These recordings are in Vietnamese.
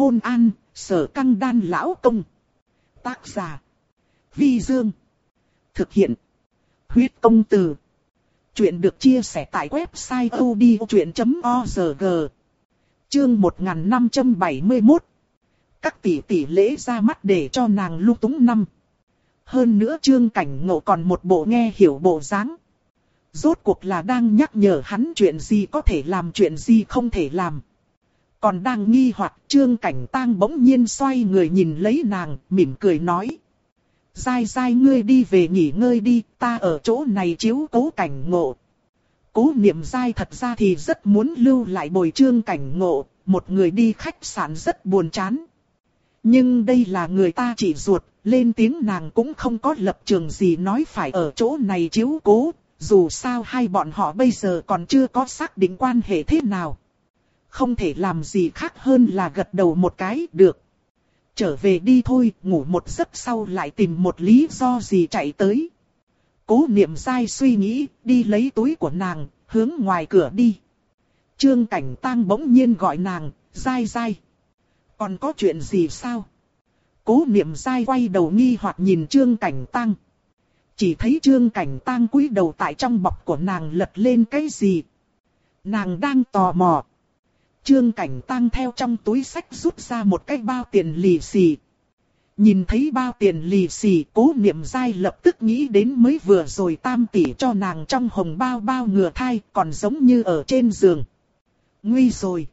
Hôn an, sở căng đan lão công. Tác giả. Vi Dương. Thực hiện. Huyết công từ. Chuyện được chia sẻ tại website odchuyện.org. Chương 1571. Các tỷ tỷ lễ ra mắt để cho nàng lưu túng năm. Hơn nữa trương cảnh ngộ còn một bộ nghe hiểu bộ dáng. Rốt cuộc là đang nhắc nhở hắn chuyện gì có thể làm chuyện gì không thể làm. Còn đang nghi hoặc trương cảnh tang bỗng nhiên xoay người nhìn lấy nàng, mỉm cười nói. Dai dai ngươi đi về nghỉ ngơi đi, ta ở chỗ này chiếu cố cảnh ngộ. Cố niệm dai thật ra thì rất muốn lưu lại bồi trương cảnh ngộ, một người đi khách sạn rất buồn chán. Nhưng đây là người ta chỉ ruột, lên tiếng nàng cũng không có lập trường gì nói phải ở chỗ này chiếu cố, dù sao hai bọn họ bây giờ còn chưa có xác định quan hệ thế nào. Không thể làm gì khác hơn là gật đầu một cái được. Trở về đi thôi, ngủ một giấc sau lại tìm một lý do gì chạy tới. Cố niệm dai suy nghĩ, đi lấy túi của nàng, hướng ngoài cửa đi. Trương cảnh tang bỗng nhiên gọi nàng, dai dai. Còn có chuyện gì sao? Cố niệm dai quay đầu nghi hoặc nhìn trương cảnh tang. Chỉ thấy trương cảnh tang cúi đầu tại trong bọc của nàng lật lên cái gì. Nàng đang tò mò. Trương cảnh tăng theo trong túi sách rút ra một cái bao tiền lì xì. Nhìn thấy bao tiền lì xì cố niệm dai lập tức nghĩ đến mới vừa rồi tam tỷ cho nàng trong hồng bao bao ngừa thai còn giống như ở trên giường. Nguy rồi.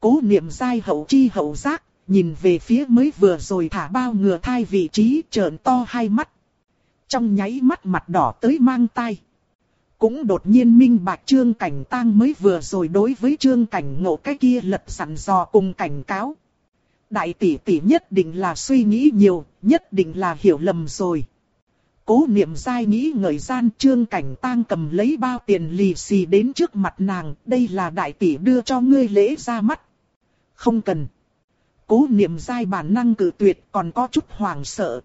Cố niệm dai hậu chi hậu giác, nhìn về phía mới vừa rồi thả bao ngừa thai vị trí trợn to hai mắt. Trong nháy mắt mặt đỏ tới mang tai. Cũng đột nhiên minh bạch trương cảnh tang mới vừa rồi đối với trương cảnh ngộ cái kia lật sẵn dò cùng cảnh cáo. Đại tỷ tỷ nhất định là suy nghĩ nhiều, nhất định là hiểu lầm rồi. Cố niệm dai nghĩ ngợi gian trương cảnh tang cầm lấy bao tiền lì xì đến trước mặt nàng, đây là đại tỷ đưa cho ngươi lễ ra mắt. Không cần. Cố niệm dai bản năng cử tuyệt còn có chút hoàng sợ.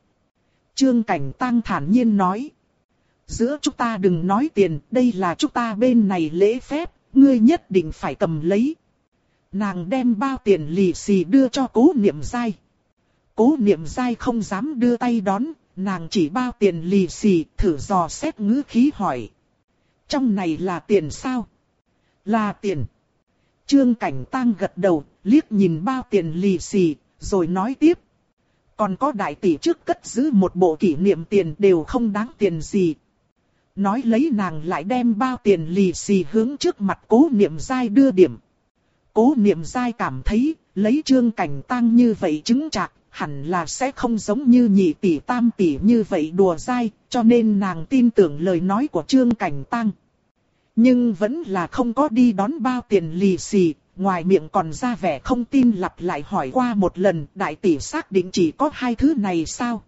Trương cảnh tang thản nhiên nói. Giữa chúng ta đừng nói tiền, đây là chúng ta bên này lễ phép, ngươi nhất định phải cầm lấy. Nàng đem bao tiền lì xì đưa cho cố niệm dai. Cố niệm dai không dám đưa tay đón, nàng chỉ bao tiền lì xì, thử dò xét ngữ khí hỏi. Trong này là tiền sao? Là tiền. Trương Cảnh Tăng gật đầu, liếc nhìn bao tiền lì xì, rồi nói tiếp. Còn có đại tỷ trước cất giữ một bộ kỷ niệm tiền đều không đáng tiền gì. Nói lấy nàng lại đem bao tiền lì xì hướng trước mặt cố niệm dai đưa điểm. Cố niệm dai cảm thấy, lấy trương cảnh tăng như vậy chứng chạc, hẳn là sẽ không giống như nhị tỷ tam tỷ như vậy đùa dai, cho nên nàng tin tưởng lời nói của trương cảnh tăng. Nhưng vẫn là không có đi đón bao tiền lì xì, ngoài miệng còn ra vẻ không tin lặp lại hỏi qua một lần, đại tỷ xác định chỉ có hai thứ này sao?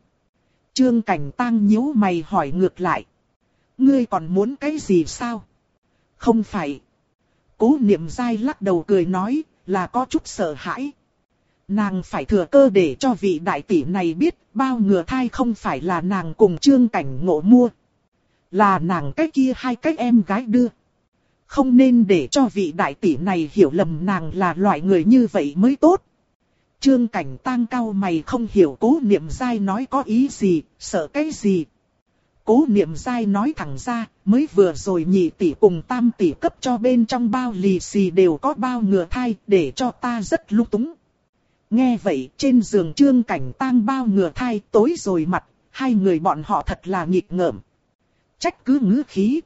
Trương cảnh tăng nhíu mày hỏi ngược lại. Ngươi còn muốn cái gì sao? Không phải. Cố niệm dai lắc đầu cười nói, là có chút sợ hãi. Nàng phải thừa cơ để cho vị đại tỷ này biết bao ngừa thai không phải là nàng cùng trương cảnh ngộ mua. Là nàng cái kia hai cái em gái đưa. Không nên để cho vị đại tỷ này hiểu lầm nàng là loại người như vậy mới tốt. Trương cảnh tang cao mày không hiểu cố niệm dai nói có ý gì, sợ cái gì. Cố niệm dai nói thẳng ra, mới vừa rồi nhị tỷ cùng tam tỷ cấp cho bên trong bao lì xì đều có bao ngừa thai, để cho ta rất lúc túng. Nghe vậy, trên giường trương cảnh tang bao ngừa thai tối rồi mặt, hai người bọn họ thật là nghịch ngợm. Trách cứ ngữ khí.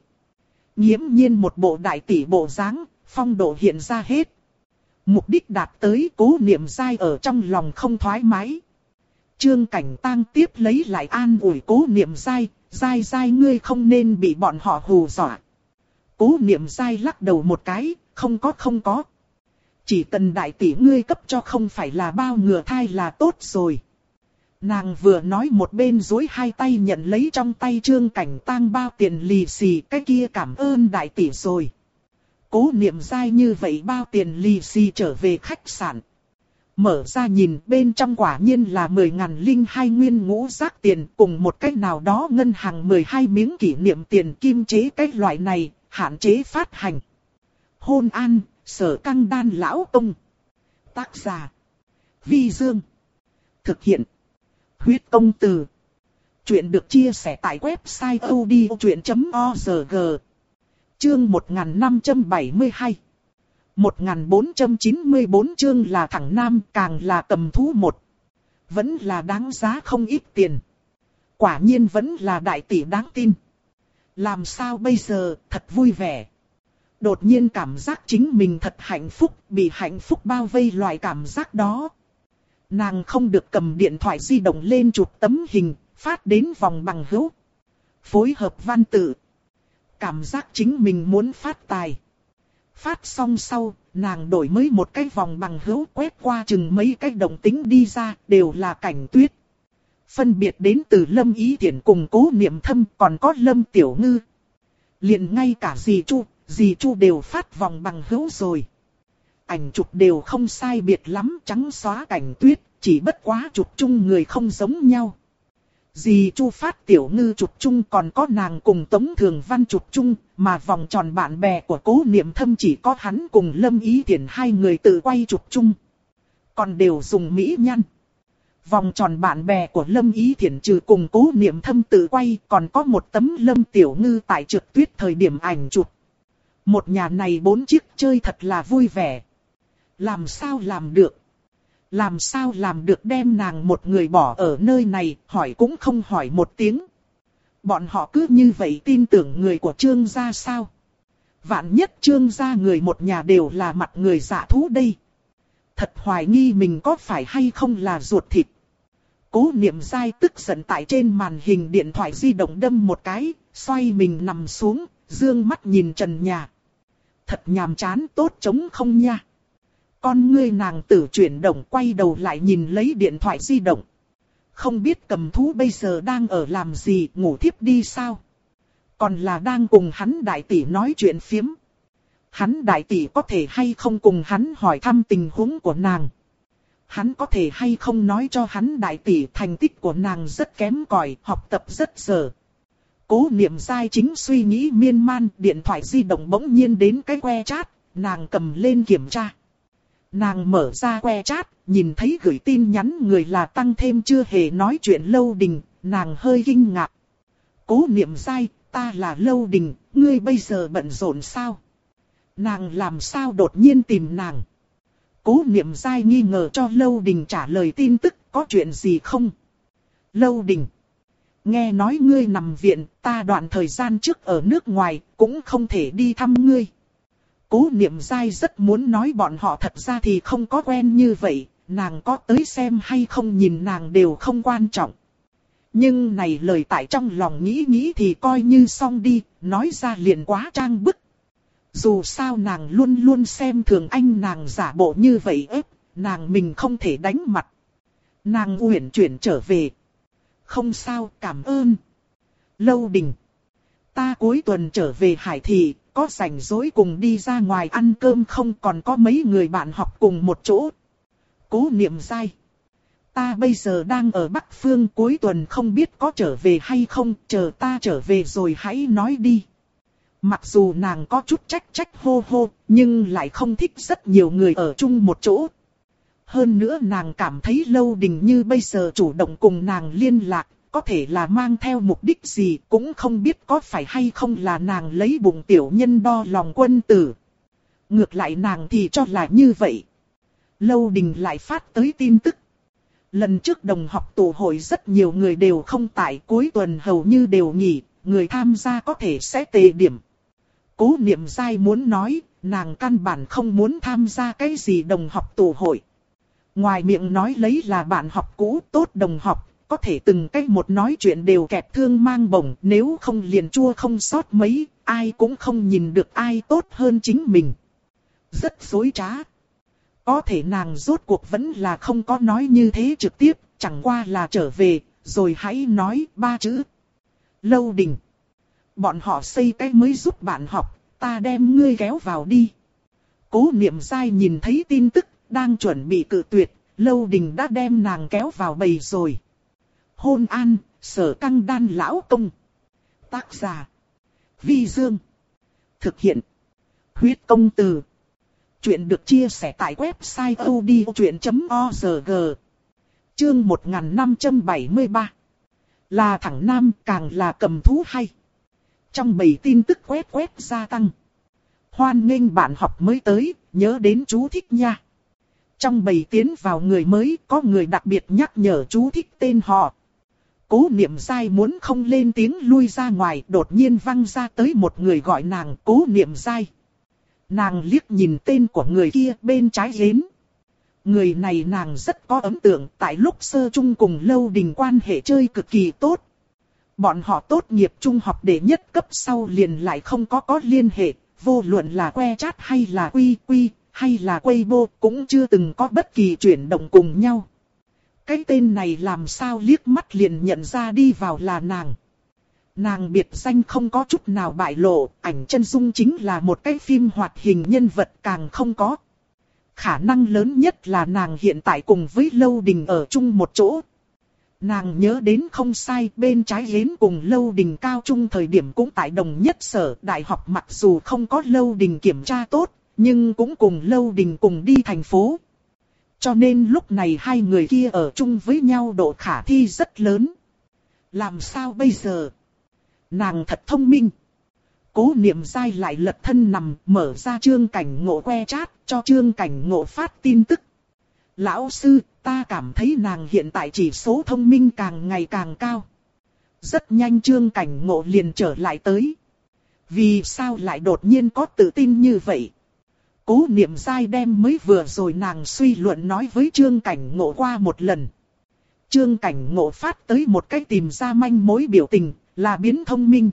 Nhiễm nhiên một bộ đại tỷ bộ dáng, phong độ hiện ra hết. Mục đích đạt tới cố niệm dai ở trong lòng không thoải mái. Trương cảnh tang tiếp lấy lại an ủi cố niệm dai, dai dai ngươi không nên bị bọn họ hù dọa. Cố niệm dai lắc đầu một cái, không có không có. Chỉ cần đại tỷ ngươi cấp cho không phải là bao ngừa thai là tốt rồi. Nàng vừa nói một bên dối hai tay nhận lấy trong tay trương cảnh tang bao tiền lì xì cái kia cảm ơn đại tỷ rồi. Cố niệm dai như vậy bao tiền lì xì trở về khách sạn. Mở ra nhìn bên trong quả nhiên là 10 ngàn linh hai nguyên ngũ giác tiền cùng một cách nào đó ngân hàng 12 miếng kỷ niệm tiền kim chế cách loại này, hạn chế phát hành. Hôn an, sở căng đan lão ông. Tác giả. Vi Dương. Thực hiện. Huyết công từ. Chuyện được chia sẻ tại website odchuyện.org. Chương 1572. 1494 chương là thẳng nam càng là cầm thú một. Vẫn là đáng giá không ít tiền. Quả nhiên vẫn là đại tỷ đáng tin. Làm sao bây giờ, thật vui vẻ. Đột nhiên cảm giác chính mình thật hạnh phúc, bị hạnh phúc bao vây loại cảm giác đó. Nàng không được cầm điện thoại di động lên chụp tấm hình, phát đến vòng bằng hữu. Phối hợp văn tự. Cảm giác chính mình muốn phát tài. Phát xong sau, nàng đổi mới một cái vòng bằng hữu quét qua chừng mấy cái đồng tính đi ra, đều là cảnh tuyết. Phân biệt đến từ Lâm Ý Thiển cùng cố niệm thâm còn có Lâm Tiểu Ngư. liền ngay cả dì Chu, dì Chu đều phát vòng bằng hữu rồi. Ảnh chụp đều không sai biệt lắm trắng xóa cảnh tuyết, chỉ bất quá chụp chung người không giống nhau. Dì Chu phát tiểu ngư chụp chung còn có nàng cùng Tống Thường Văn chụp chung, mà vòng tròn bạn bè của cố niệm thâm chỉ có hắn cùng Lâm Ý Thiển hai người tự quay chụp chung. Còn đều dùng mỹ nhân. Vòng tròn bạn bè của Lâm Ý Thiển trừ cùng cố niệm thâm tự quay còn có một tấm Lâm Tiểu Ngư tại trượt tuyết thời điểm ảnh chụp. Một nhà này bốn chiếc chơi thật là vui vẻ. Làm sao làm được? Làm sao làm được đem nàng một người bỏ ở nơi này, hỏi cũng không hỏi một tiếng. Bọn họ cứ như vậy tin tưởng người của trương gia sao? Vạn nhất trương gia người một nhà đều là mặt người giả thú đây. Thật hoài nghi mình có phải hay không là ruột thịt. Cố niệm dai tức giận tại trên màn hình điện thoại di động đâm một cái, xoay mình nằm xuống, dương mắt nhìn trần nhà. Thật nhàm chán tốt chống không nha. Con ngươi nàng tử chuyển động quay đầu lại nhìn lấy điện thoại di động. Không biết cầm thú bây giờ đang ở làm gì, ngủ thiếp đi sao? Còn là đang cùng hắn đại tỷ nói chuyện phiếm. Hắn đại tỷ có thể hay không cùng hắn hỏi thăm tình huống của nàng. Hắn có thể hay không nói cho hắn đại tỷ thành tích của nàng rất kém cỏi, học tập rất dở. Cố niệm sai chính suy nghĩ miên man, điện thoại di động bỗng nhiên đến cái que chat, nàng cầm lên kiểm tra. Nàng mở ra que chat, nhìn thấy gửi tin nhắn người là tăng thêm chưa hề nói chuyện lâu đình, nàng hơi kinh ngạc. Cố niệm sai, ta là lâu đình, ngươi bây giờ bận rộn sao? Nàng làm sao đột nhiên tìm nàng? Cố niệm sai nghi ngờ cho lâu đình trả lời tin tức có chuyện gì không? Lâu đình. Nghe nói ngươi nằm viện, ta đoạn thời gian trước ở nước ngoài, cũng không thể đi thăm ngươi. Cố niệm dai rất muốn nói bọn họ thật ra thì không có quen như vậy, nàng có tới xem hay không nhìn nàng đều không quan trọng. Nhưng này lời tại trong lòng nghĩ nghĩ thì coi như xong đi, nói ra liền quá trang bức. Dù sao nàng luôn luôn xem thường anh nàng giả bộ như vậy ếp, nàng mình không thể đánh mặt. Nàng uyển chuyển trở về. Không sao, cảm ơn. Lâu đình. Ta cuối tuần trở về Hải Thị, có rảnh rỗi cùng đi ra ngoài ăn cơm không còn có mấy người bạn học cùng một chỗ. Cố niệm dai. Ta bây giờ đang ở Bắc Phương cuối tuần không biết có trở về hay không, chờ ta trở về rồi hãy nói đi. Mặc dù nàng có chút trách trách hô hô, nhưng lại không thích rất nhiều người ở chung một chỗ. Hơn nữa nàng cảm thấy lâu đình như bây giờ chủ động cùng nàng liên lạc, có thể là mang theo mục đích gì cũng không biết có phải hay không là nàng lấy bụng tiểu nhân đo lòng quân tử. Ngược lại nàng thì cho là như vậy. Lâu đình lại phát tới tin tức. Lần trước đồng học tụ hội rất nhiều người đều không tại cuối tuần hầu như đều nghỉ, người tham gia có thể sẽ tề điểm. Cố niệm dai muốn nói, nàng căn bản không muốn tham gia cái gì đồng học tụ hội. Ngoài miệng nói lấy là bạn học cũ tốt đồng học, có thể từng cách một nói chuyện đều kẹp thương mang bổng, nếu không liền chua không sót mấy, ai cũng không nhìn được ai tốt hơn chính mình. Rất dối trá. Có thể nàng rốt cuộc vẫn là không có nói như thế trực tiếp, chẳng qua là trở về, rồi hãy nói ba chữ. Lâu đình. Bọn họ xây cái mới giúp bạn học, ta đem ngươi kéo vào đi. Cố niệm dai nhìn thấy tin tức, đang chuẩn bị cự tuyệt, lâu đình đã đem nàng kéo vào bầy rồi hôn an, sở căng đan lão công. Tác giả. Vi Dương. Thực hiện. Huyết công từ. Chuyện được chia sẻ tại website odchuyện.org. Chương 1573. Là thẳng nam càng là cầm thú hay. Trong bầy tin tức quét quét gia tăng. Hoan nghênh bạn học mới tới, nhớ đến chú thích nha. Trong bầy tiến vào người mới có người đặc biệt nhắc nhở chú thích tên họ. Cố niệm dai muốn không lên tiếng lui ra ngoài đột nhiên văng ra tới một người gọi nàng cố niệm dai. Nàng liếc nhìn tên của người kia bên trái hến. Người này nàng rất có ấn tượng tại lúc sơ trung cùng lâu đình quan hệ chơi cực kỳ tốt. Bọn họ tốt nghiệp trung học để nhất cấp sau liền lại không có có liên hệ, vô luận là que chat hay là quy quy, hay là Weibo cũng chưa từng có bất kỳ chuyển động cùng nhau. Cái tên này làm sao liếc mắt liền nhận ra đi vào là nàng. Nàng biệt danh không có chút nào bại lộ, ảnh chân dung chính là một cái phim hoạt hình nhân vật càng không có. Khả năng lớn nhất là nàng hiện tại cùng với Lâu Đình ở chung một chỗ. Nàng nhớ đến không sai bên trái hến cùng Lâu Đình cao trung thời điểm cũng tại đồng nhất sở đại học mặc dù không có Lâu Đình kiểm tra tốt, nhưng cũng cùng Lâu Đình cùng đi thành phố. Cho nên lúc này hai người kia ở chung với nhau độ khả thi rất lớn. Làm sao bây giờ? Nàng thật thông minh. Cố niệm dai lại lật thân nằm mở ra trương cảnh ngộ que chat cho trương cảnh ngộ phát tin tức. Lão sư, ta cảm thấy nàng hiện tại chỉ số thông minh càng ngày càng cao. Rất nhanh trương cảnh ngộ liền trở lại tới. Vì sao lại đột nhiên có tự tin như vậy? Cố niệm dai đem mới vừa rồi nàng suy luận nói với trương cảnh ngộ qua một lần. Trương cảnh ngộ phát tới một cách tìm ra manh mối biểu tình, là biến thông minh.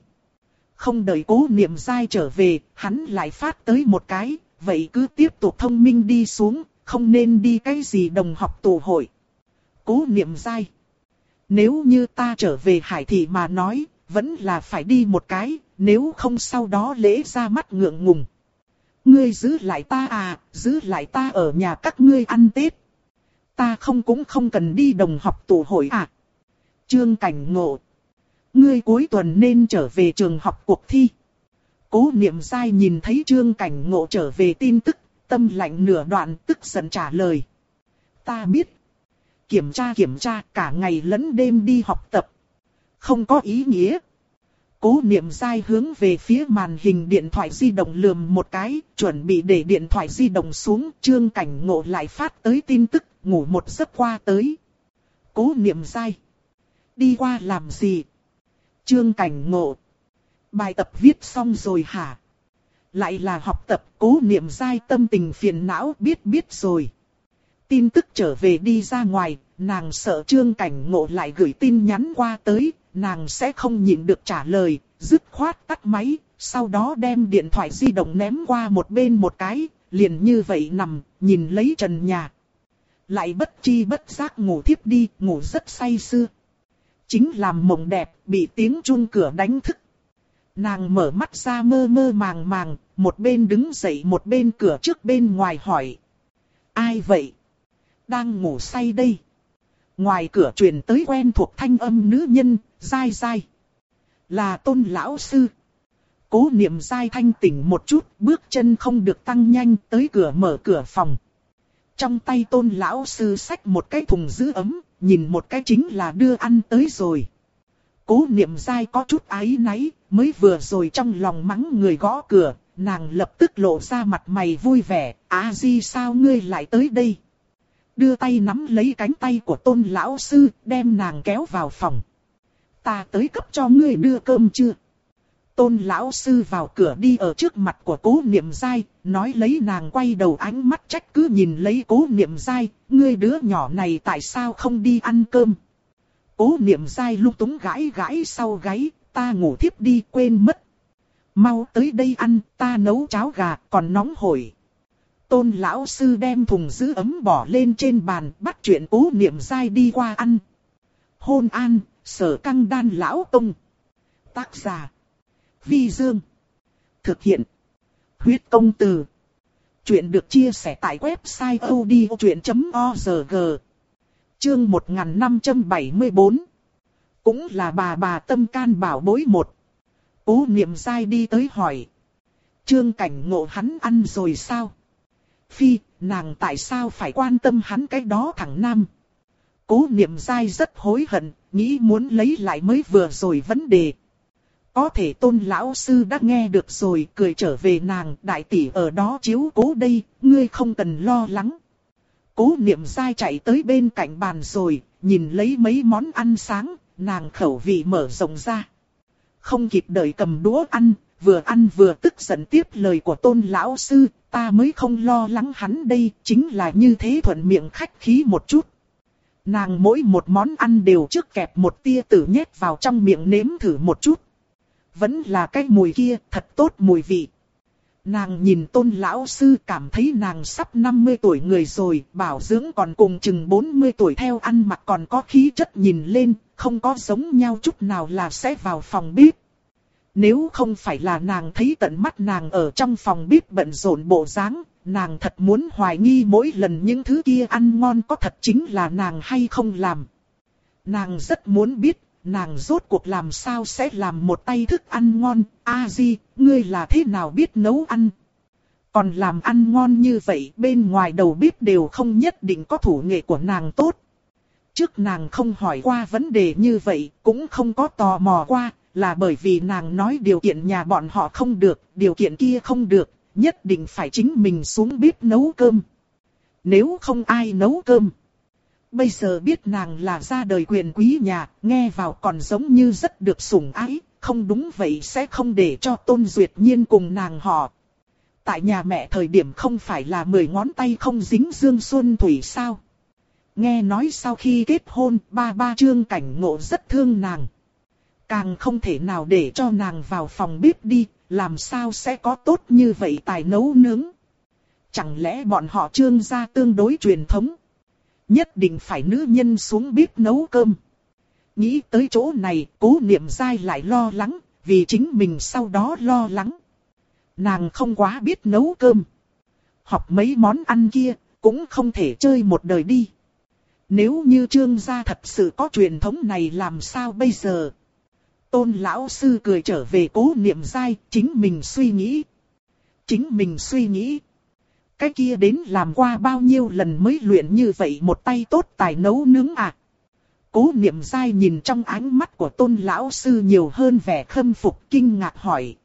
Không đợi cố niệm dai trở về, hắn lại phát tới một cái, vậy cứ tiếp tục thông minh đi xuống, không nên đi cái gì đồng học tụ hội. Cố niệm dai. Nếu như ta trở về hải thị mà nói, vẫn là phải đi một cái, nếu không sau đó lễ ra mắt ngượng ngùng. Ngươi giữ lại ta à, giữ lại ta ở nhà các ngươi ăn Tết. Ta không cũng không cần đi đồng học tụ hội à. Trương Cảnh Ngộ. Ngươi cuối tuần nên trở về trường học cuộc thi. Cố niệm sai nhìn thấy Trương Cảnh Ngộ trở về tin tức, tâm lạnh nửa đoạn tức giận trả lời. Ta biết. Kiểm tra kiểm tra cả ngày lẫn đêm đi học tập. Không có ý nghĩa. Cố niệm dai hướng về phía màn hình điện thoại di động lườm một cái, chuẩn bị để điện thoại di động xuống, trương cảnh ngộ lại phát tới tin tức, ngủ một giấc qua tới. Cố niệm dai. Đi qua làm gì? Trương cảnh ngộ. Bài tập viết xong rồi hả? Lại là học tập cố niệm dai tâm tình phiền não biết biết rồi. Tin tức trở về đi ra ngoài, nàng sợ trương cảnh ngộ lại gửi tin nhắn qua tới, nàng sẽ không nhịn được trả lời, dứt khoát tắt máy, sau đó đem điện thoại di động ném qua một bên một cái, liền như vậy nằm, nhìn lấy trần nhà. Lại bất chi bất giác ngủ thiếp đi, ngủ rất say sưa. Chính làm mộng đẹp, bị tiếng chuông cửa đánh thức. Nàng mở mắt ra mơ mơ màng màng, một bên đứng dậy một bên cửa trước bên ngoài hỏi. Ai vậy? Đang ngủ say đây. Ngoài cửa truyền tới quen thuộc thanh âm nữ nhân, dai dai. Là tôn lão sư. Cố niệm dai thanh tỉnh một chút, bước chân không được tăng nhanh tới cửa mở cửa phòng. Trong tay tôn lão sư xách một cái thùng giữ ấm, nhìn một cái chính là đưa ăn tới rồi. Cố niệm dai có chút áy náy, mới vừa rồi trong lòng mắng người gõ cửa, nàng lập tức lộ ra mặt mày vui vẻ, á di sao ngươi lại tới đây? Đưa tay nắm lấy cánh tay của tôn lão sư, đem nàng kéo vào phòng. Ta tới cấp cho ngươi đưa cơm chưa? Tôn lão sư vào cửa đi ở trước mặt của cố niệm dai, nói lấy nàng quay đầu ánh mắt trách cứ nhìn lấy cố niệm dai, ngươi đứa nhỏ này tại sao không đi ăn cơm? Cố niệm dai lung túng gãi gãi sau gáy, ta ngủ thiếp đi quên mất. Mau tới đây ăn, ta nấu cháo gà còn nóng hổi. Tôn lão sư đem thùng giữ ấm bỏ lên trên bàn, bắt chuyện cố niệm dai đi qua ăn. Hôn an, sở căng đan lão tông. Tác giả. Vi Dương. Thực hiện. Huyết công từ. Chuyện được chia sẻ tại website odchuyện.org. Chương 1574. Cũng là bà bà tâm can bảo bối một. Cố niệm dai đi tới hỏi. Trương cảnh ngộ hắn ăn rồi sao? Phi, nàng tại sao phải quan tâm hắn cái đó thằng nam. Cố niệm dai rất hối hận, nghĩ muốn lấy lại mới vừa rồi vấn đề. Có thể tôn lão sư đã nghe được rồi, cười trở về nàng, đại tỷ ở đó chiếu cố đây, ngươi không cần lo lắng. Cố niệm dai chạy tới bên cạnh bàn rồi, nhìn lấy mấy món ăn sáng, nàng khẩu vị mở rộng ra. Không kịp đợi cầm đũa ăn, vừa ăn vừa tức giận tiếp lời của tôn lão sư, ta mới không lo lắng hắn đây, chính là như thế thuận miệng khách khí một chút. Nàng mỗi một món ăn đều trước kẹp một tia tử nhét vào trong miệng nếm thử một chút. Vẫn là cái mùi kia, thật tốt mùi vị. Nàng nhìn tôn lão sư cảm thấy nàng sắp 50 tuổi người rồi, bảo dưỡng còn cùng chừng 40 tuổi theo ăn mặc còn có khí chất nhìn lên, không có giống nhau chút nào là sẽ vào phòng bếp. Nếu không phải là nàng thấy tận mắt nàng ở trong phòng bếp bận rộn bộ dáng, nàng thật muốn hoài nghi mỗi lần những thứ kia ăn ngon có thật chính là nàng hay không làm. Nàng rất muốn biết, nàng rốt cuộc làm sao sẽ làm một tay thức ăn ngon, a di, ngươi là thế nào biết nấu ăn. Còn làm ăn ngon như vậy bên ngoài đầu bếp đều không nhất định có thủ nghệ của nàng tốt. Trước nàng không hỏi qua vấn đề như vậy, cũng không có tò mò qua, là bởi vì nàng nói điều kiện nhà bọn họ không được, điều kiện kia không được, nhất định phải chính mình xuống bếp nấu cơm. Nếu không ai nấu cơm. Bây giờ biết nàng là ra đời quyền quý nhà, nghe vào còn giống như rất được sủng ái, không đúng vậy sẽ không để cho Tôn Duyệt Nhiên cùng nàng họ. Tại nhà mẹ thời điểm không phải là mười ngón tay không dính dương xuân thủy sao. Nghe nói sau khi kết hôn, ba ba trương cảnh ngộ rất thương nàng. Càng không thể nào để cho nàng vào phòng bếp đi, làm sao sẽ có tốt như vậy tài nấu nướng. Chẳng lẽ bọn họ trương gia tương đối truyền thống. Nhất định phải nữ nhân xuống bếp nấu cơm. Nghĩ tới chỗ này, cố niệm dai lại lo lắng, vì chính mình sau đó lo lắng. Nàng không quá biết nấu cơm. Học mấy món ăn kia, cũng không thể chơi một đời đi. Nếu như trương gia thật sự có truyền thống này làm sao bây giờ? Tôn lão sư cười trở về cố niệm dai, chính mình suy nghĩ. Chính mình suy nghĩ. Cái kia đến làm qua bao nhiêu lần mới luyện như vậy một tay tốt tài nấu nướng à. Cố niệm dai nhìn trong ánh mắt của tôn lão sư nhiều hơn vẻ khâm phục kinh ngạc hỏi.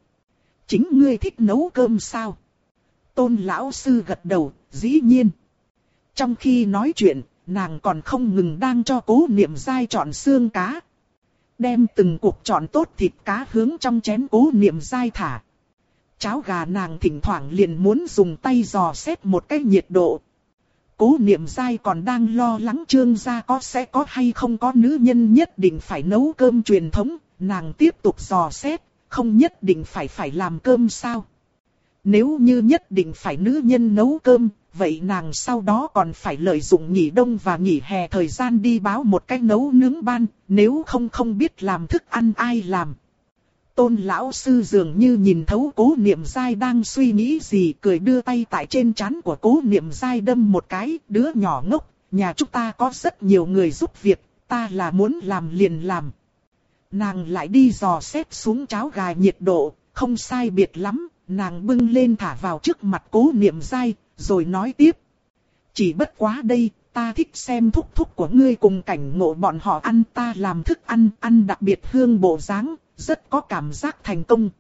Chính ngươi thích nấu cơm sao? Tôn lão sư gật đầu, dĩ nhiên. Trong khi nói chuyện, nàng còn không ngừng đang cho cố niệm dai chọn xương cá. Đem từng cuộc chọn tốt thịt cá hướng trong chén cố niệm dai thả. Cháo gà nàng thỉnh thoảng liền muốn dùng tay dò xét một cái nhiệt độ. Cố niệm dai còn đang lo lắng trương gia có sẽ có hay không có nữ nhân nhất định phải nấu cơm truyền thống, nàng tiếp tục dò xét, không nhất định phải phải làm cơm sao. Nếu như nhất định phải nữ nhân nấu cơm, vậy nàng sau đó còn phải lợi dụng nghỉ đông và nghỉ hè thời gian đi báo một cách nấu nướng ban, nếu không không biết làm thức ăn ai làm. Tôn lão sư dường như nhìn thấu cố niệm dai đang suy nghĩ gì cười đưa tay tại trên chán của cố niệm dai đâm một cái, đứa nhỏ ngốc, nhà chúng ta có rất nhiều người giúp việc, ta là muốn làm liền làm. Nàng lại đi dò xét xuống cháo gà nhiệt độ, không sai biệt lắm, nàng bưng lên thả vào trước mặt cố niệm dai, rồi nói tiếp. Chỉ bất quá đây, ta thích xem thúc thúc của ngươi cùng cảnh ngộ bọn họ ăn ta làm thức ăn, ăn đặc biệt hương bộ dáng, rất có cảm giác thành công.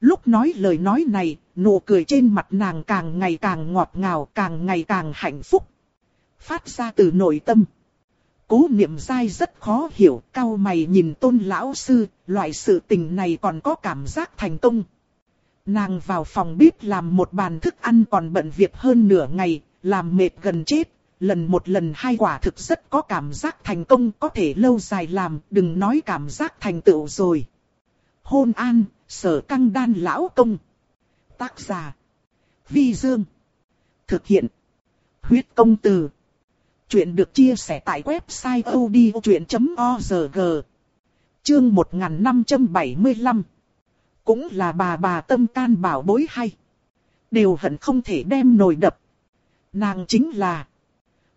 Lúc nói lời nói này, nụ cười trên mặt nàng càng ngày càng ngọt ngào, càng ngày càng hạnh phúc. Phát ra từ nội tâm. Cố niệm dai rất khó hiểu, cao mày nhìn tôn lão sư, loại sự tình này còn có cảm giác thành công. Nàng vào phòng bếp làm một bàn thức ăn còn bận việc hơn nửa ngày, làm mệt gần chết, lần một lần hai quả thực rất có cảm giác thành công có thể lâu dài làm, đừng nói cảm giác thành tựu rồi. Hôn an, sở căng đan lão công. Tác giả. Vi Dương. Thực hiện. Huyết công từ. Chuyện được chia sẻ tại website odchuyện.org. Chương 1575 cũng là bà bà tâm can bảo bối hay. Đều hận không thể đem nồi đập. Nàng chính là.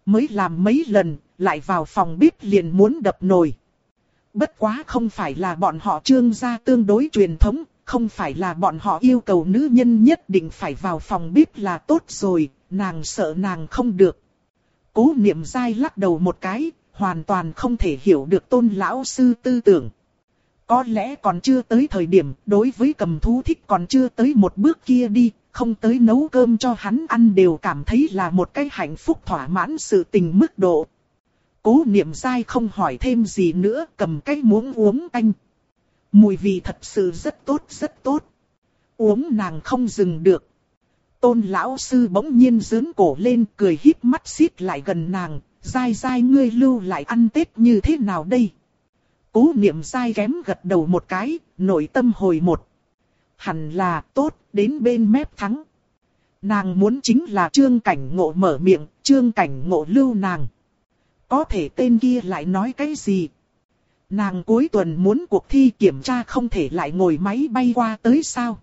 Mới làm mấy lần, lại vào phòng bếp liền muốn đập nồi. Bất quá không phải là bọn họ trương gia tương đối truyền thống, không phải là bọn họ yêu cầu nữ nhân nhất định phải vào phòng bếp là tốt rồi, nàng sợ nàng không được. Cố niệm dai lắc đầu một cái, hoàn toàn không thể hiểu được tôn lão sư tư tưởng. Có lẽ còn chưa tới thời điểm, đối với cầm thú thích còn chưa tới một bước kia đi, không tới nấu cơm cho hắn ăn đều cảm thấy là một cái hạnh phúc thỏa mãn sự tình mức độ. Cố niệm dai không hỏi thêm gì nữa, cầm cái muỗng uống canh. Mùi vị thật sự rất tốt rất tốt. Uống nàng không dừng được. Tôn lão sư bỗng nhiên dướn cổ lên cười híp mắt xít lại gần nàng, dai dai ngươi lưu lại ăn Tết như thế nào đây? Cố niệm dai kém gật đầu một cái, nội tâm hồi một. Hẳn là tốt, đến bên mép thắng. Nàng muốn chính là trương cảnh ngộ mở miệng, trương cảnh ngộ lưu nàng. Có thể tên kia lại nói cái gì? Nàng cuối tuần muốn cuộc thi kiểm tra không thể lại ngồi máy bay qua tới sao?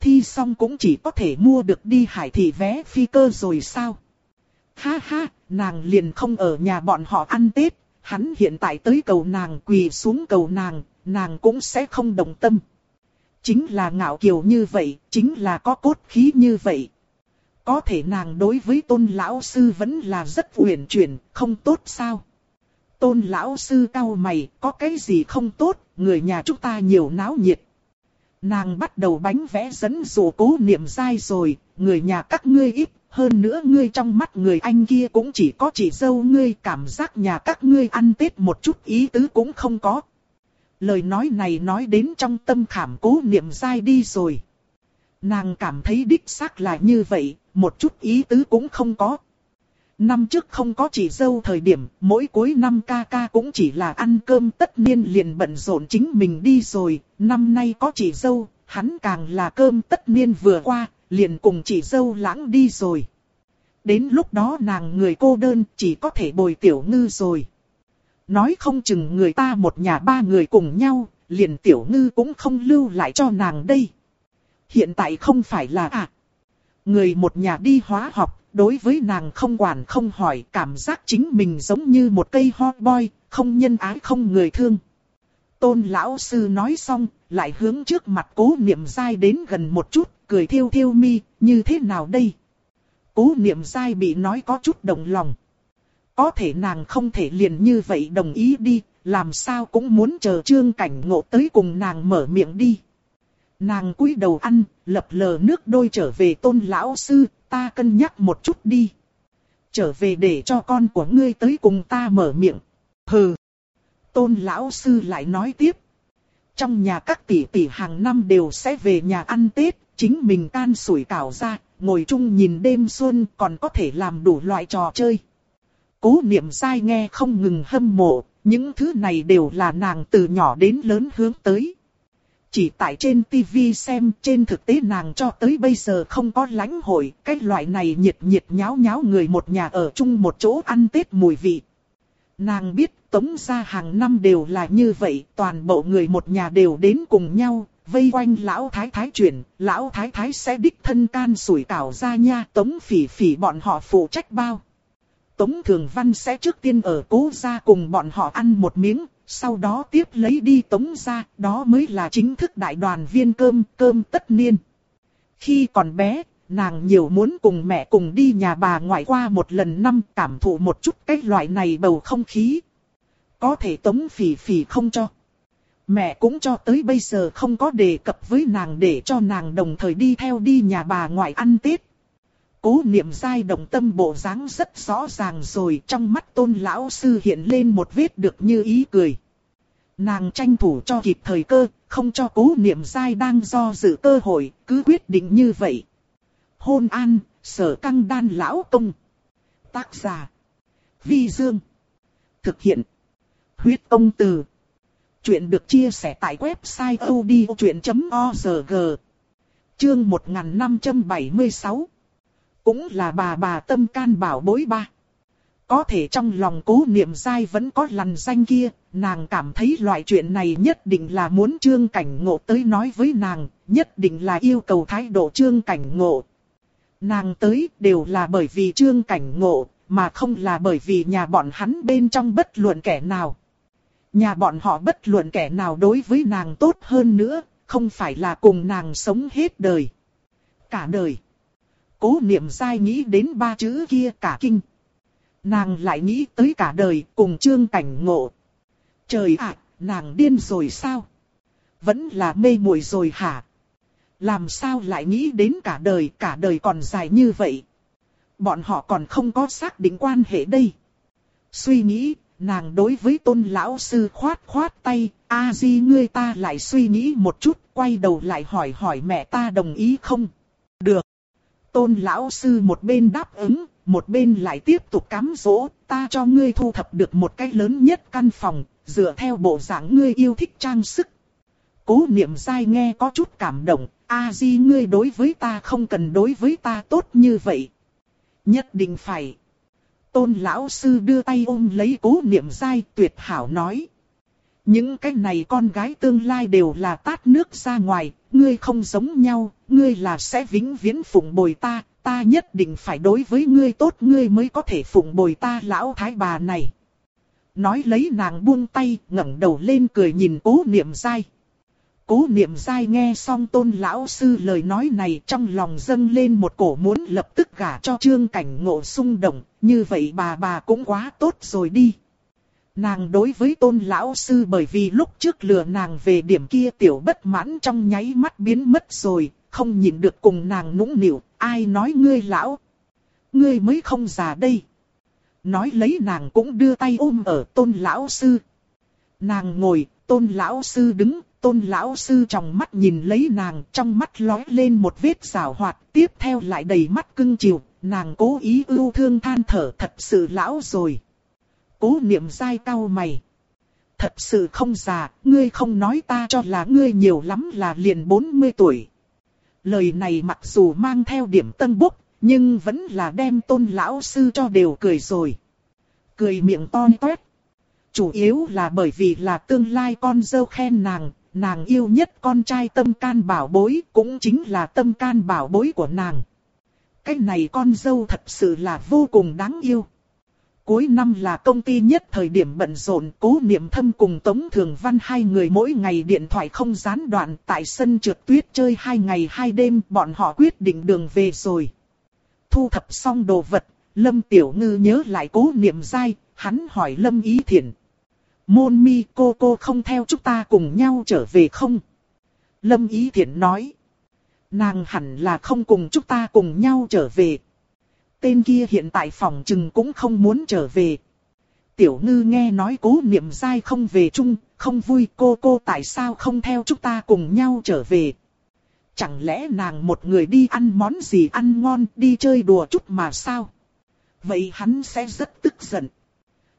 Thi xong cũng chỉ có thể mua được đi hải thị vé phi cơ rồi sao? Ha ha, nàng liền không ở nhà bọn họ ăn Tết, hắn hiện tại tới cầu nàng quỳ xuống cầu nàng, nàng cũng sẽ không đồng tâm. Chính là ngạo kiều như vậy, chính là có cốt khí như vậy. Có thể nàng đối với tôn lão sư vẫn là rất uyển chuyển, không tốt sao? Tôn lão sư cao mày, có cái gì không tốt, người nhà chúng ta nhiều náo nhiệt. Nàng bắt đầu bánh vẽ dẫn dụ cố niệm dai rồi, người nhà các ngươi ít, hơn nữa ngươi trong mắt người anh kia cũng chỉ có chỉ dâu ngươi cảm giác nhà các ngươi ăn Tết một chút ý tứ cũng không có. Lời nói này nói đến trong tâm khảm cố niệm dai đi rồi. Nàng cảm thấy đích xác là như vậy, một chút ý tứ cũng không có. Năm trước không có chỉ dâu thời điểm, mỗi cuối năm ca ca cũng chỉ là ăn cơm tất niên liền bận rộn chính mình đi rồi, năm nay có chỉ dâu, hắn càng là cơm tất niên vừa qua, liền cùng chỉ dâu lãng đi rồi. Đến lúc đó nàng người cô đơn chỉ có thể bồi tiểu ngư rồi. Nói không chừng người ta một nhà ba người cùng nhau, liền tiểu ngư cũng không lưu lại cho nàng đây. Hiện tại không phải là à. Người một nhà đi hóa học, đối với nàng không quản không hỏi cảm giác chính mình giống như một cây hot boy, không nhân ái không người thương. Tôn lão sư nói xong, lại hướng trước mặt cố niệm dai đến gần một chút, cười thiêu thiêu mi, như thế nào đây? Cố niệm dai bị nói có chút đồng lòng. Có thể nàng không thể liền như vậy đồng ý đi, làm sao cũng muốn chờ trương cảnh ngộ tới cùng nàng mở miệng đi. Nàng cúi đầu ăn, lập lờ nước đôi trở về tôn lão sư, ta cân nhắc một chút đi. Trở về để cho con của ngươi tới cùng ta mở miệng. Hừ. Tôn lão sư lại nói tiếp. Trong nhà các tỷ tỷ hàng năm đều sẽ về nhà ăn Tết, chính mình tan sủi cảo ra, ngồi chung nhìn đêm xuân còn có thể làm đủ loại trò chơi. Cố niệm sai nghe không ngừng hâm mộ, những thứ này đều là nàng từ nhỏ đến lớn hướng tới. Chỉ tại trên TV xem trên thực tế nàng cho tới bây giờ không có lãnh hội, cái loại này nhiệt nhiệt nháo nháo người một nhà ở chung một chỗ ăn Tết mùi vị. Nàng biết tống gia hàng năm đều là như vậy, toàn bộ người một nhà đều đến cùng nhau, vây quanh lão thái thái chuyển, lão thái thái sẽ đích thân can sủi cảo ra nha, tống phỉ phỉ bọn họ phụ trách bao. Tống Thường Văn sẽ trước tiên ở cố gia cùng bọn họ ăn một miếng, sau đó tiếp lấy đi tống gia, đó mới là chính thức đại đoàn viên cơm, cơm tất niên. Khi còn bé, nàng nhiều muốn cùng mẹ cùng đi nhà bà ngoại qua một lần năm cảm thụ một chút cái loại này bầu không khí. Có thể tống phỉ phỉ không cho. Mẹ cũng cho tới bây giờ không có đề cập với nàng để cho nàng đồng thời đi theo đi nhà bà ngoại ăn Tết. Cố niệm dai đồng tâm bộ dáng rất rõ ràng rồi trong mắt tôn lão sư hiện lên một vết được như ý cười. Nàng tranh thủ cho kịp thời cơ, không cho cố niệm dai đang do dự cơ hội, cứ quyết định như vậy. Hôn an, sở căng đan lão công. Tác giả. Vi Dương. Thực hiện. Huyết công từ. Chuyện được chia sẻ tại website odchuyện.org. Chương 1576 cũng là bà bà tâm can bảo bối ba. Có thể trong lòng cố niệm dai vẫn có lằn danh kia, nàng cảm thấy loại chuyện này nhất định là muốn trương cảnh ngộ tới nói với nàng, nhất định là yêu cầu thái độ trương cảnh ngộ. Nàng tới đều là bởi vì trương cảnh ngộ, mà không là bởi vì nhà bọn hắn bên trong bất luận kẻ nào. Nhà bọn họ bất luận kẻ nào đối với nàng tốt hơn nữa, không phải là cùng nàng sống hết đời. Cả đời. Cố niệm sai nghĩ đến ba chữ kia cả kinh. Nàng lại nghĩ tới cả đời cùng trương cảnh ngộ. Trời ạ, nàng điên rồi sao? Vẫn là mê muội rồi hả? Làm sao lại nghĩ đến cả đời, cả đời còn dài như vậy? Bọn họ còn không có xác định quan hệ đây. Suy nghĩ, nàng đối với tôn lão sư khoát khoát tay, a di ngươi ta lại suy nghĩ một chút, quay đầu lại hỏi hỏi mẹ ta đồng ý không? Được. Tôn lão sư một bên đáp ứng, một bên lại tiếp tục cám dỗ, ta cho ngươi thu thập được một cái lớn nhất căn phòng, dựa theo bộ dạng ngươi yêu thích trang sức. Cố niệm dai nghe có chút cảm động, a di ngươi đối với ta không cần đối với ta tốt như vậy. Nhất định phải. Tôn lão sư đưa tay ôm lấy cố niệm dai tuyệt hảo nói. Những cái này con gái tương lai đều là tát nước ra ngoài, ngươi không giống nhau, ngươi là sẽ vĩnh viễn phụng bồi ta, ta nhất định phải đối với ngươi tốt ngươi mới có thể phụng bồi ta lão thái bà này. Nói lấy nàng buông tay, ngẩng đầu lên cười nhìn cố niệm dai. Cố niệm dai nghe xong tôn lão sư lời nói này trong lòng dâng lên một cổ muốn lập tức gả cho trương cảnh ngộ sung động, như vậy bà bà cũng quá tốt rồi đi. Nàng đối với tôn lão sư bởi vì lúc trước lừa nàng về điểm kia tiểu bất mãn trong nháy mắt biến mất rồi, không nhìn được cùng nàng nũng nịu, ai nói ngươi lão. Ngươi mới không già đây. Nói lấy nàng cũng đưa tay ôm ở tôn lão sư. Nàng ngồi, tôn lão sư đứng, tôn lão sư trong mắt nhìn lấy nàng, trong mắt lóe lên một vết rào hoạt, tiếp theo lại đầy mắt cưng chiều, nàng cố ý ưu thương than thở thật sự lão rồi. Cố niệm dai cao mày. Thật sự không già, ngươi không nói ta cho là ngươi nhiều lắm là liền 40 tuổi. Lời này mặc dù mang theo điểm tân bốc, nhưng vẫn là đem tôn lão sư cho đều cười rồi. Cười miệng to toét. Chủ yếu là bởi vì là tương lai con dâu khen nàng, nàng yêu nhất con trai tâm can bảo bối, cũng chính là tâm can bảo bối của nàng. Cái này con dâu thật sự là vô cùng đáng yêu. Cuối năm là công ty nhất thời điểm bận rộn, cố niệm thâm cùng Tống Thường Văn hai người mỗi ngày điện thoại không gián đoạn tại sân trượt tuyết chơi hai ngày hai đêm, bọn họ quyết định đường về rồi. Thu thập xong đồ vật, Lâm Tiểu Ngư nhớ lại cố niệm dai, hắn hỏi Lâm Ý Thiển. Môn mi cô cô không theo chúng ta cùng nhau trở về không? Lâm Ý Thiển nói. Nàng hẳn là không cùng chúng ta cùng nhau trở về, tên kia hiện tại phòng trừng cũng không muốn trở về. Tiểu ngư nghe nói cố niệm dai không về chung, không vui cô cô tại sao không theo chúng ta cùng nhau trở về. Chẳng lẽ nàng một người đi ăn món gì ăn ngon đi chơi đùa chút mà sao? Vậy hắn sẽ rất tức giận.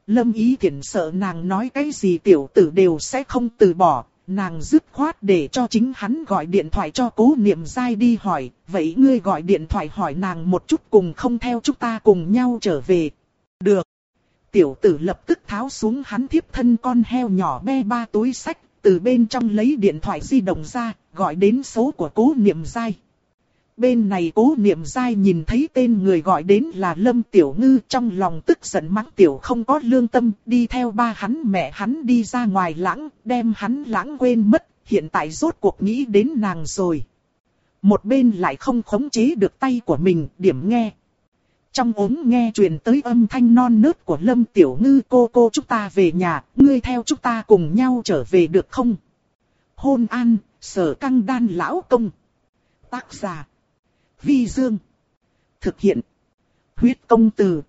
Lâm ý Thiển sợ nàng nói cái gì tiểu tử đều sẽ không từ bỏ, nàng dứt khoát để cho chính hắn gọi điện thoại cho cố niệm dai đi hỏi, vậy ngươi gọi điện thoại hỏi nàng một chút cùng không theo chúng ta cùng nhau trở về. Được. Tiểu tử lập tức tháo xuống hắn thiếp thân con heo nhỏ be ba túi sách, từ bên trong lấy điện thoại di động ra, gọi đến số của cố niệm dai. Bên này cố niệm dai nhìn thấy tên người gọi đến là Lâm Tiểu Ngư trong lòng tức giận mắng Tiểu không có lương tâm, đi theo ba hắn mẹ hắn đi ra ngoài lãng, đem hắn lãng quên mất, hiện tại rốt cuộc nghĩ đến nàng rồi. Một bên lại không khống chế được tay của mình, điểm nghe. Trong ống nghe truyền tới âm thanh non nớt của Lâm Tiểu Ngư cô cô chúng ta về nhà, ngươi theo chúng ta cùng nhau trở về được không? Hôn an, sở căng đan lão công. Tác giả Vi Dương. Thực hiện. Huyết công từ.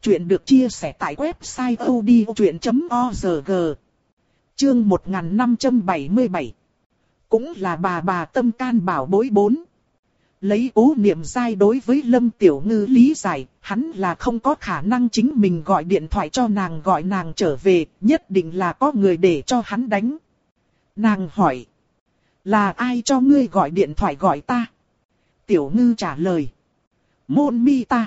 Chuyện được chia sẻ tại website odchuyện.org. Chương 1577. Cũng là bà bà tâm can bảo bối bốn. Lấy cố niệm dai đối với Lâm Tiểu Ngư lý giải, hắn là không có khả năng chính mình gọi điện thoại cho nàng gọi nàng trở về, nhất định là có người để cho hắn đánh. Nàng hỏi, là ai cho ngươi gọi điện thoại gọi ta? Tiểu ngư trả lời. Môn mi ta.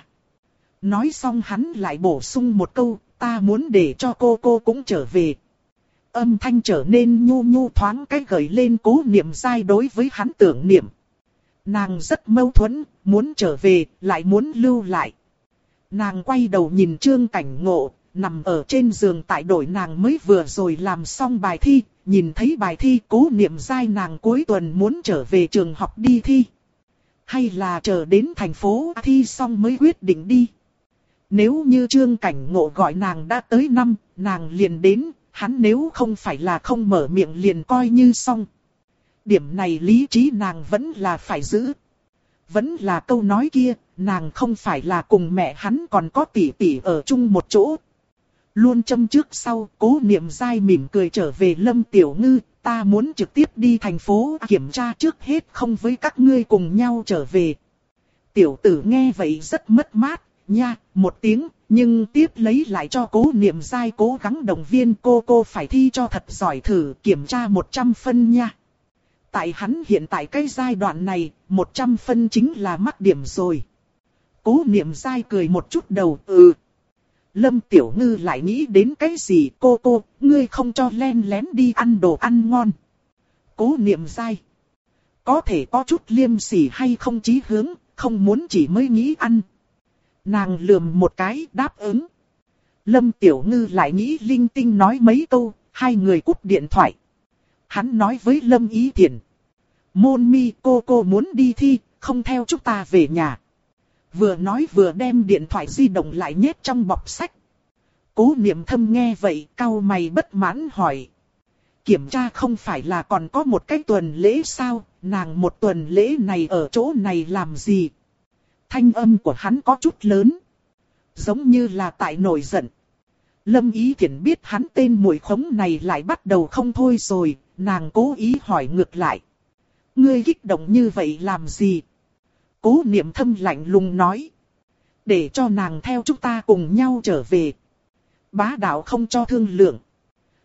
Nói xong hắn lại bổ sung một câu, ta muốn để cho cô cô cũng trở về. Âm thanh trở nên nhu nhu thoáng cái gợi lên cố niệm sai đối với hắn tưởng niệm. Nàng rất mâu thuẫn, muốn trở về, lại muốn lưu lại. Nàng quay đầu nhìn trương cảnh ngộ, nằm ở trên giường tại đội nàng mới vừa rồi làm xong bài thi, nhìn thấy bài thi cố niệm dai nàng cuối tuần muốn trở về trường học đi thi hay là chờ đến thành phố thi xong mới quyết định đi. Nếu như trương cảnh ngộ gọi nàng đã tới năm, nàng liền đến, hắn nếu không phải là không mở miệng liền coi như xong. Điểm này lý trí nàng vẫn là phải giữ. Vẫn là câu nói kia, nàng không phải là cùng mẹ hắn còn có tỷ tỷ ở chung một chỗ. Luôn châm trước sau, cố niệm dai mỉm cười trở về Lâm Tiểu Ngư, ta muốn trực tiếp đi thành phố kiểm tra trước hết không với các ngươi cùng nhau trở về. Tiểu tử nghe vậy rất mất mát, nha, một tiếng, nhưng tiếp lấy lại cho cố niệm dai cố gắng động viên cô cô phải thi cho thật giỏi thử kiểm tra 100 phân nha. Tại hắn hiện tại cái giai đoạn này, 100 phân chính là mắc điểm rồi. Cố niệm dai cười một chút đầu, ừ. Lâm Tiểu Ngư lại nghĩ đến cái gì cô cô, ngươi không cho len lén đi ăn đồ ăn ngon. Cố niệm dai. Có thể có chút liêm sỉ hay không chí hướng, không muốn chỉ mới nghĩ ăn. Nàng lườm một cái đáp ứng. Lâm Tiểu Ngư lại nghĩ linh tinh nói mấy câu, hai người cúp điện thoại. Hắn nói với Lâm Ý Thiển. Môn mi cô cô muốn đi thi, không theo chúng ta về nhà. Vừa nói vừa đem điện thoại di động lại nhét trong bọc sách. Cố niệm thâm nghe vậy, cau mày bất mãn hỏi. Kiểm tra không phải là còn có một cái tuần lễ sao, nàng một tuần lễ này ở chỗ này làm gì? Thanh âm của hắn có chút lớn. Giống như là tại nổi giận. Lâm Ý Thiển biết hắn tên mùi khống này lại bắt đầu không thôi rồi, nàng cố ý hỏi ngược lại. Ngươi kích động như vậy làm gì? Cố niệm thâm lạnh lùng nói. Để cho nàng theo chúng ta cùng nhau trở về. Bá đạo không cho thương lượng.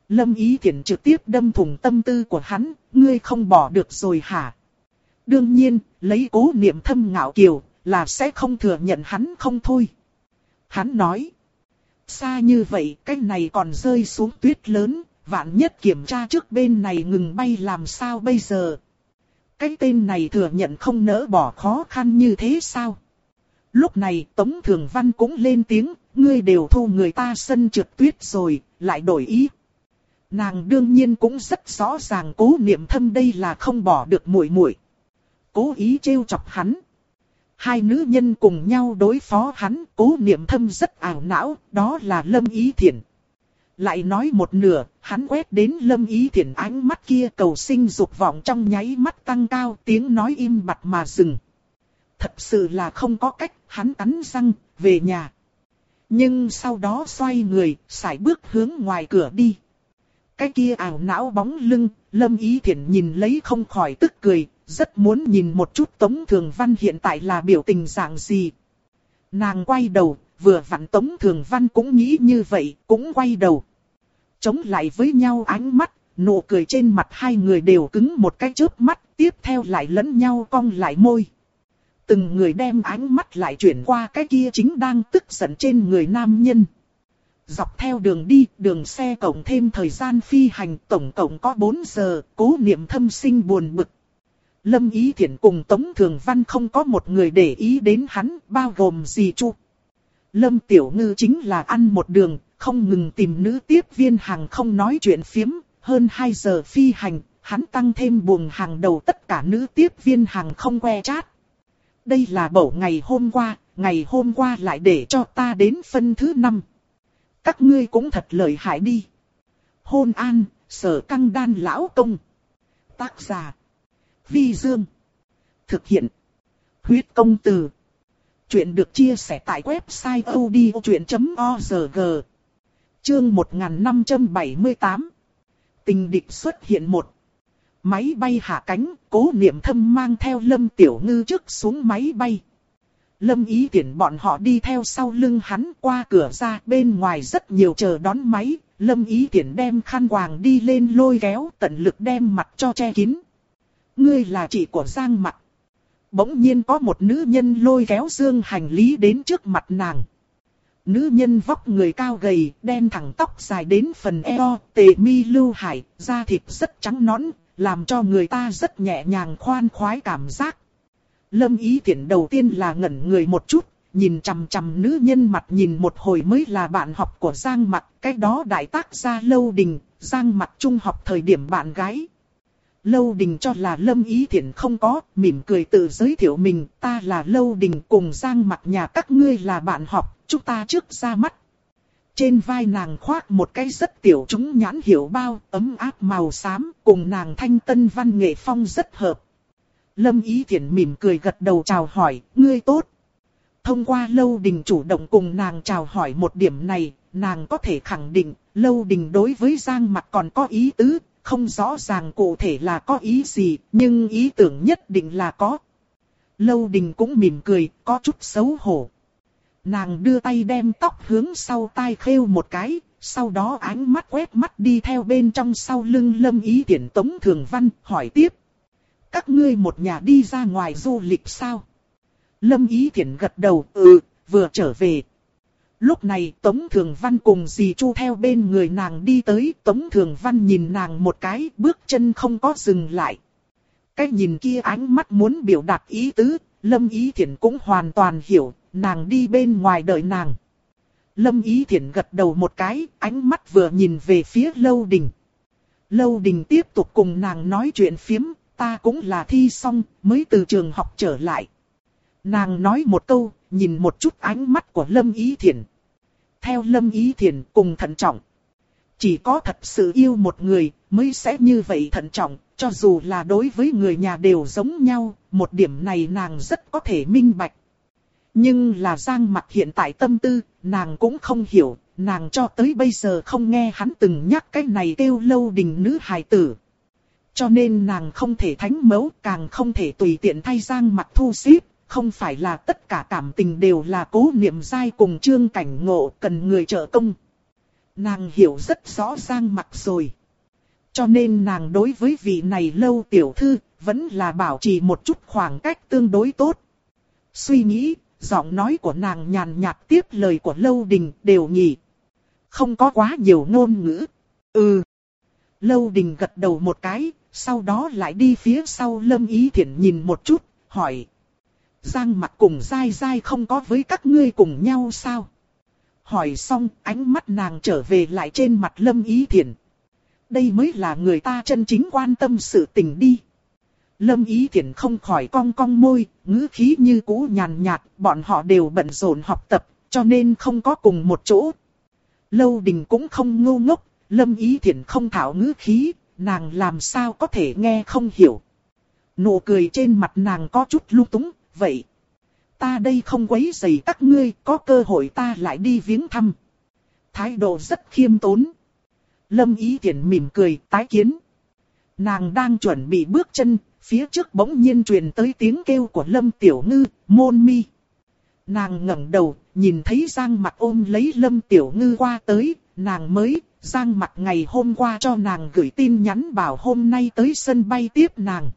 Lâm Ý Thiển trực tiếp đâm thủng tâm tư của hắn, ngươi không bỏ được rồi hả? Đương nhiên, lấy cố niệm thâm ngạo kiều, là sẽ không thừa nhận hắn không thôi. Hắn nói, xa như vậy cái này còn rơi xuống tuyết lớn, vạn nhất kiểm tra trước bên này ngừng bay làm sao bây giờ. Cái tên này thừa nhận không nỡ bỏ khó khăn như thế sao? Lúc này Tống Thường Văn cũng lên tiếng, ngươi đều thu người ta sân trượt tuyết rồi, lại đổi ý. Nàng đương nhiên cũng rất rõ ràng cố niệm thâm đây là không bỏ được muội muội. Cố ý trêu chọc hắn. Hai nữ nhân cùng nhau đối phó hắn, cố niệm thâm rất ảo não, đó là Lâm Ý thiện. Lại nói một nửa, hắn quét đến Lâm Ý Thiển ánh mắt kia cầu sinh dục vọng trong nháy mắt tăng cao tiếng nói im bặt mà dừng. Thật sự là không có cách, hắn cắn răng, về nhà. Nhưng sau đó xoay người, sải bước hướng ngoài cửa đi. Cái kia ảo não bóng lưng, Lâm Ý Thiển nhìn lấy không khỏi tức cười, rất muốn nhìn một chút Tống Thường Văn hiện tại là biểu tình dạng gì. Nàng quay đầu, vừa vặn Tống Thường Văn cũng nghĩ như vậy, cũng quay đầu. Chống lại với nhau ánh mắt, nụ cười trên mặt hai người đều cứng một cái chớp mắt, tiếp theo lại lẫn nhau cong lại môi. Từng người đem ánh mắt lại chuyển qua cái kia chính đang tức giận trên người nam nhân. Dọc theo đường đi, đường xe cộng thêm thời gian phi hành tổng cộng có 4 giờ, cố niệm thâm sinh buồn bực, Lâm Ý Thiển cùng Tống Thường Văn không có một người để ý đến hắn, bao gồm gì chu. Lâm Tiểu Ngư chính là ăn một đường, không ngừng tìm nữ tiếp viên hàng không nói chuyện phiếm, hơn 2 giờ phi hành, hắn tăng thêm buồng hàng đầu tất cả nữ tiếp viên hàng không que chát. Đây là bầu ngày hôm qua, ngày hôm qua lại để cho ta đến phân thứ năm. Các ngươi cũng thật lợi hại đi. Hôn an, sở căng đan lão công. Tác giả Vi Dương. Thực hiện. Huyết công từ. Chuyện được chia sẻ tại website odchuyện.org. Chương 1578. Tình địch xuất hiện một. Máy bay hạ cánh, cố niệm thâm mang theo Lâm Tiểu Ngư trước xuống máy bay. Lâm ý tiện bọn họ đi theo sau lưng hắn qua cửa ra bên ngoài rất nhiều chờ đón máy. Lâm ý tiện đem khăn quàng đi lên lôi kéo tận lực đem mặt cho che kín. Ngươi là chị của Giang Mặc. Bỗng nhiên có một nữ nhân lôi kéo dương hành lý đến trước mặt nàng. Nữ nhân vóc người cao gầy, đen thẳng tóc dài đến phần eo, tề mi lưu hải, da thịt rất trắng nõn, làm cho người ta rất nhẹ nhàng khoan khoái cảm giác. Lâm ý tiện đầu tiên là ngẩn người một chút, nhìn chằm chằm nữ nhân mặt nhìn một hồi mới là bạn học của Giang Mặc, cái đó đại tác gia lâu đình, Giang Mặc trung học thời điểm bạn gái. Lâu Đình cho là Lâm Ý Thiển không có, mỉm cười tự giới thiệu mình, ta là Lâu Đình cùng Giang mặt nhà các ngươi là bạn học, chúng ta trước ra mắt. Trên vai nàng khoác một cái rất tiểu chúng nhãn hiểu bao, ấm áp màu xám, cùng nàng thanh tân văn nghệ phong rất hợp. Lâm Ý Thiển mỉm cười gật đầu chào hỏi, ngươi tốt. Thông qua Lâu Đình chủ động cùng nàng chào hỏi một điểm này, nàng có thể khẳng định, Lâu Đình đối với Giang mặt còn có ý tứ, không rõ ràng cụ thể là có ý gì, nhưng ý tưởng nhất định là có. Lâu Đình cũng mỉm cười, có chút xấu hổ. Nàng đưa tay đem tóc hướng sau tai khêu một cái, sau đó ánh mắt quét mắt đi theo bên trong sau lưng lâm ý tiện tống thường văn, hỏi tiếp. Các ngươi một nhà đi ra ngoài du lịch sao? Lâm ý tiện gật đầu, ừ, vừa trở về. Lúc này Tống Thường Văn cùng dì Chu theo bên người nàng đi tới, Tống Thường Văn nhìn nàng một cái, bước chân không có dừng lại. Cái nhìn kia ánh mắt muốn biểu đạt ý tứ, Lâm Ý Thiển cũng hoàn toàn hiểu, nàng đi bên ngoài đợi nàng. Lâm Ý Thiển gật đầu một cái, ánh mắt vừa nhìn về phía Lâu Đình. Lâu Đình tiếp tục cùng nàng nói chuyện phiếm, ta cũng là thi xong, mới từ trường học trở lại. Nàng nói một câu, nhìn một chút ánh mắt của Lâm Ý Thiển. Theo Lâm Ý thiền cùng thận trọng. Chỉ có thật sự yêu một người mới sẽ như vậy thận trọng, cho dù là đối với người nhà đều giống nhau, một điểm này nàng rất có thể minh bạch. Nhưng là Giang mặt hiện tại tâm tư, nàng cũng không hiểu, nàng cho tới bây giờ không nghe hắn từng nhắc cái này kêu lâu đình nữ hài tử. Cho nên nàng không thể thánh mẫu, càng không thể tùy tiện thay Giang mặt thu xếp, không phải là tất cả cảm tình đều là cố niệm dai cùng trương cảnh ngộ cần người trợ công. Nàng hiểu rất rõ Giang mặt rồi. Cho nên nàng đối với vị này lâu tiểu thư, vẫn là bảo trì một chút khoảng cách tương đối tốt. Suy nghĩ, giọng nói của nàng nhàn nhạt tiếp lời của Lâu Đình đều nhỉ. Không có quá nhiều ngôn ngữ. Ừ. Lâu Đình gật đầu một cái, sau đó lại đi phía sau Lâm Ý Thiển nhìn một chút, hỏi. Giang mặt cùng dai dai không có với các ngươi cùng nhau sao? Hỏi xong, ánh mắt nàng trở về lại trên mặt Lâm Ý Thiển. Đây mới là người ta chân chính quan tâm sự tình đi. Lâm Ý Thiển không khỏi cong cong môi, ngữ khí như cũ nhàn nhạt, bọn họ đều bận rộn học tập, cho nên không có cùng một chỗ. Lâu Đình cũng không ngu ngốc, Lâm Ý Thiển không thảo ngữ khí, nàng làm sao có thể nghe không hiểu. Nụ cười trên mặt nàng có chút lung túng, vậy. Ta đây không quấy rầy các ngươi, có cơ hội ta lại đi viếng thăm. Thái độ rất khiêm tốn. Lâm Ý thiện mỉm cười, tái kiến. Nàng đang chuẩn bị bước chân, phía trước bỗng nhiên truyền tới tiếng kêu của Lâm Tiểu Ngư, môn mi. Nàng ngẩng đầu, nhìn thấy Giang mặt ôm lấy Lâm Tiểu Ngư qua tới, nàng mới, Giang mặt ngày hôm qua cho nàng gửi tin nhắn bảo hôm nay tới sân bay tiếp nàng.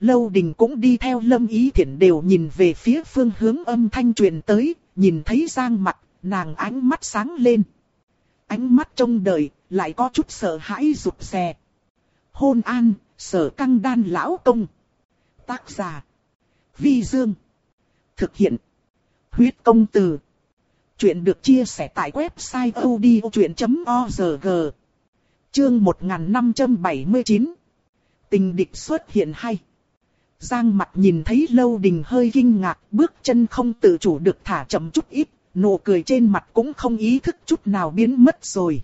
Lâu đình cũng đi theo Lâm Ý Thiển đều nhìn về phía phương hướng âm thanh truyền tới, nhìn thấy Giang mặt, nàng ánh mắt sáng lên. Ánh mắt trong đời lại có chút sợ hãi rụt rè. Hôn an, sở căng đan lão công. Tác giả. Vi Dương. Thực hiện. Huyết công từ. Chuyện được chia sẻ tại website odchuyện.org. Chương 1579. Tình địch xuất hiện hay. Giang mặt nhìn thấy lâu đình hơi kinh ngạc, bước chân không tự chủ được thả chậm chút ít, nụ cười trên mặt cũng không ý thức chút nào biến mất rồi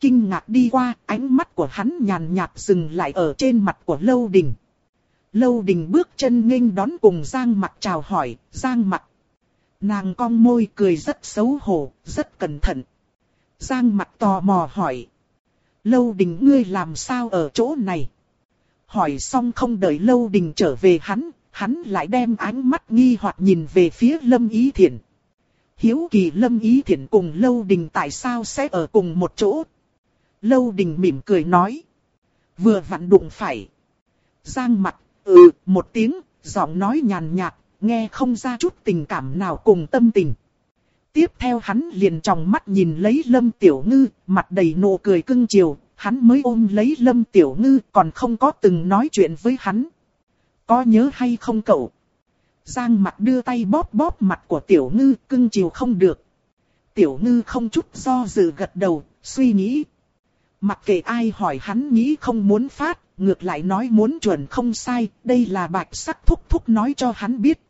kinh ngạc đi qua, ánh mắt của hắn nhàn nhạt dừng lại ở trên mặt của Lâu Đình. Lâu Đình bước chân nghênh đón cùng Giang mặt chào hỏi, Giang mặt. Nàng cong môi cười rất xấu hổ, rất cẩn thận. Giang mặt tò mò hỏi. Lâu Đình ngươi làm sao ở chỗ này? Hỏi xong không đợi Lâu Đình trở về hắn, hắn lại đem ánh mắt nghi hoặc nhìn về phía Lâm Ý Thiển. Hiếu kỳ Lâm Ý Thiển cùng Lâu Đình tại sao sẽ ở cùng một chỗ, Lâu đình mỉm cười nói. Vừa vặn đụng phải. Giang mặt, ừ, một tiếng, giọng nói nhàn nhạt, nghe không ra chút tình cảm nào cùng tâm tình. Tiếp theo hắn liền tròng mắt nhìn lấy Lâm Tiểu Ngư, mặt đầy nụ cười cưng chiều, hắn mới ôm lấy Lâm Tiểu Ngư còn không có từng nói chuyện với hắn. Có nhớ hay không cậu? Giang mặt đưa tay bóp bóp mặt của Tiểu Ngư cưng chiều không được. Tiểu Ngư không chút do dự gật đầu, suy nghĩ, Mặc kệ ai hỏi hắn nghĩ không muốn phát, ngược lại nói muốn chuẩn không sai, đây là bạch sắc thúc thúc nói cho hắn biết.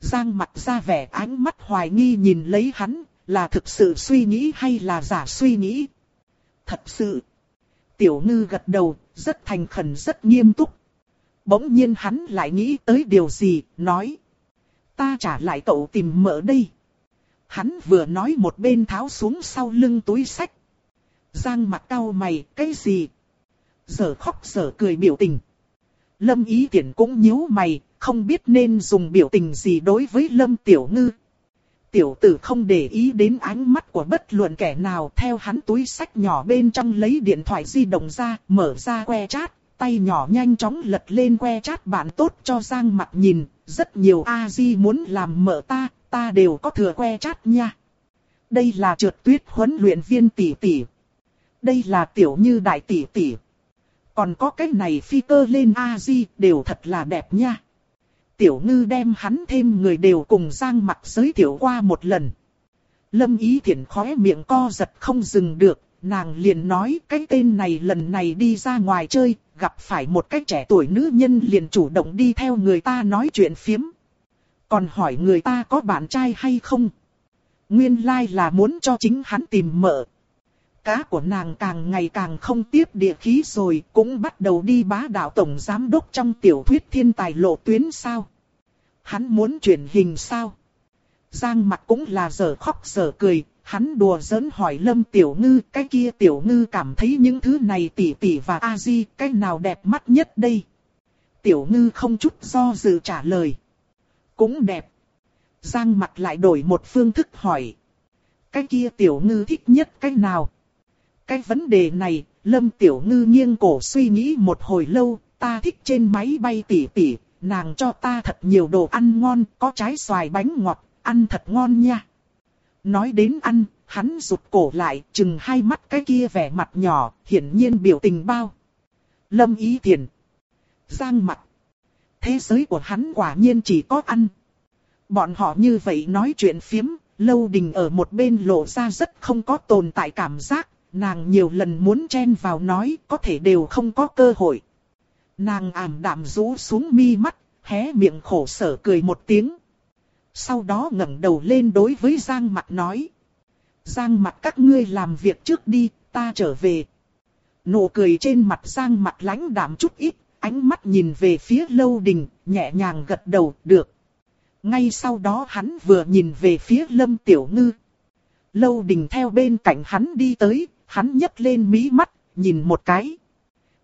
Giang mặt ra vẻ ánh mắt hoài nghi nhìn lấy hắn, là thực sự suy nghĩ hay là giả suy nghĩ. Thật sự. Tiểu ngư gật đầu, rất thành khẩn rất nghiêm túc. Bỗng nhiên hắn lại nghĩ tới điều gì, nói. Ta trả lại cậu tìm mỡ đây. Hắn vừa nói một bên tháo xuống sau lưng túi sách. Giang mặt cau mày, cái gì? Giờ khóc giờ cười biểu tình. Lâm ý tiện cũng nhíu mày, không biết nên dùng biểu tình gì đối với Lâm Tiểu Ngư. Tiểu tử không để ý đến ánh mắt của bất luận kẻ nào theo hắn túi sách nhỏ bên trong lấy điện thoại di động ra, mở ra que chat, tay nhỏ nhanh chóng lật lên que chat bạn tốt cho Giang mặt nhìn, rất nhiều A-di muốn làm mợ ta, ta đều có thừa que chat nha. Đây là trượt tuyết huấn luyện viên tỷ tỷ. Đây là tiểu như đại tỷ tỷ. Còn có cái này phi cơ lên A-di đều thật là đẹp nha. Tiểu ngư đem hắn thêm người đều cùng Giang mặt giới thiệu qua một lần. Lâm ý thiện khóe miệng co giật không dừng được, nàng liền nói cái tên này lần này đi ra ngoài chơi, gặp phải một cái trẻ tuổi nữ nhân liền chủ động đi theo người ta nói chuyện phiếm. Còn hỏi người ta có bạn trai hay không? Nguyên lai like là muốn cho chính hắn tìm mợ. Cá của nàng càng ngày càng không tiếp địa khí rồi, cũng bắt đầu đi bá đạo tổng giám đốc trong tiểu thuyết thiên tài lộ tuyến sao. Hắn muốn chuyển hình sao? Giang mặt cũng là giờ khóc giờ cười, hắn đùa giỡn hỏi Lâm Tiểu Ngư, cái kia Tiểu Ngư cảm thấy những thứ này tỷ tỷ và A-di, cái nào đẹp mắt nhất đây? Tiểu Ngư không chút do dự trả lời. Cũng đẹp. Giang mặt lại đổi một phương thức hỏi. Cái kia Tiểu Ngư thích nhất cái nào? Cái vấn đề này, Lâm Tiểu Ngư nghiêng cổ suy nghĩ một hồi lâu, ta thích trên máy bay tỷ tỷ, nàng cho ta thật nhiều đồ ăn ngon, có trái xoài bánh ngọt, ăn thật ngon nha. Nói đến ăn, hắn rụt cổ lại, chừng hai mắt cái kia vẻ mặt nhỏ, hiển nhiên biểu tình bao. Lâm ý tiền. Giang mặt. Thế giới của hắn quả nhiên chỉ có ăn. Bọn họ như vậy nói chuyện phiếm, lâu đình ở một bên lộ ra rất không có tồn tại cảm giác, nàng nhiều lần muốn chen vào nói, có thể đều không có cơ hội. Nàng ảm đạm rũ xuống mi mắt, hé miệng khổ sở cười một tiếng. Sau đó ngẩng đầu lên đối với Giang mặt nói. Giang mặt các ngươi làm việc trước đi, ta trở về. Nụ cười trên mặt Giang mặt lãnh đạm chút ít, ánh mắt nhìn về phía lâu đình, nhẹ nhàng gật đầu, được. Ngay sau đó hắn vừa nhìn về phía lâm tiểu ngư. Lâu đình theo bên cạnh hắn đi tới, hắn nhấc lên mí mắt, nhìn một cái.